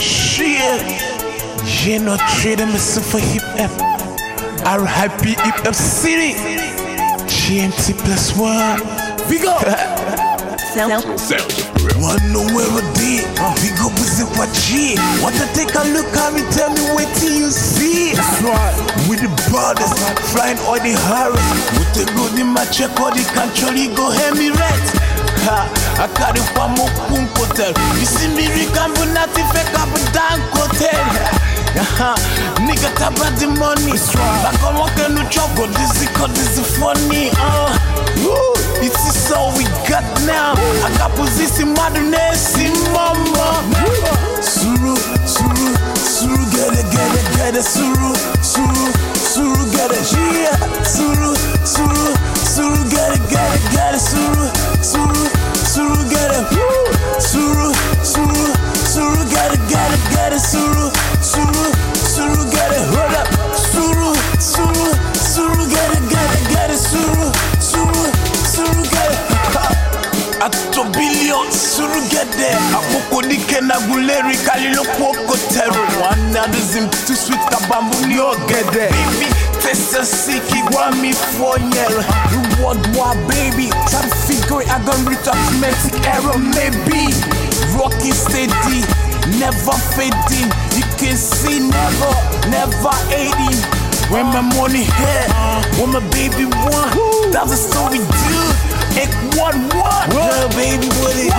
Shit. J'ai notre de me for hip hop. RIP hip hop city. GMT plus one. Big up. One know where a D. Big up with it what G. Want to take a look at me, tell me what do you see? That's right. With the brothers, flying all the Harris. With the good in my check, all the control, you go hear me right. Ha, I got it from my hotel. You see me, Rick, I'm not fake up a damn hotel. Aha, nigga tap out the money. Back on walking no trouble, this is funny. Uh, woo, it is all we got now. I got position, madness in mama. Suru, suru, suru, get it, get it, get it, suru, suru, Ato billion suru gede Akoko dike na guleri kalilo kwoko teru. Wana dizim too sweet kabambu ni ogede. Baby testa siki wa mi fonyere Reward wa baby? It I gon' reach automatic error maybe. Rocky steady Never fading. You can see never Never aiding. When my money hit, when my baby won, that's the story, dude. Ek one one, well, baby, what it?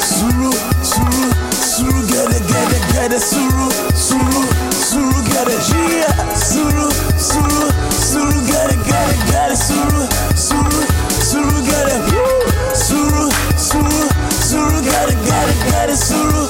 Suru, suru, suru, get it, get it, get it, suru, suru, suru, get it, yeah. Suru, suru, suru, get it, get it, get it, suru, suru, suru, get it. Suru, suru, suru, get it, get it, get it, suru,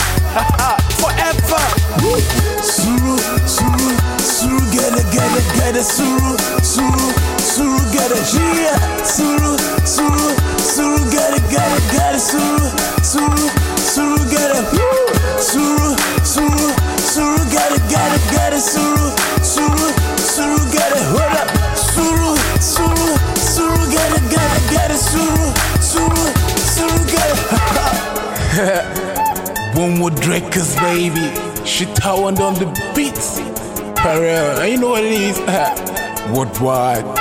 suru suru suru get it yeah suru suru suru get it get it get it suru suru suru get it suru suru suru get it get it get it suru suru suru get it hold up suru suru suru get it get it get it suru suru suru get it One more Drakers, baby. She towered on the beats. Real. You know what it is? What, what?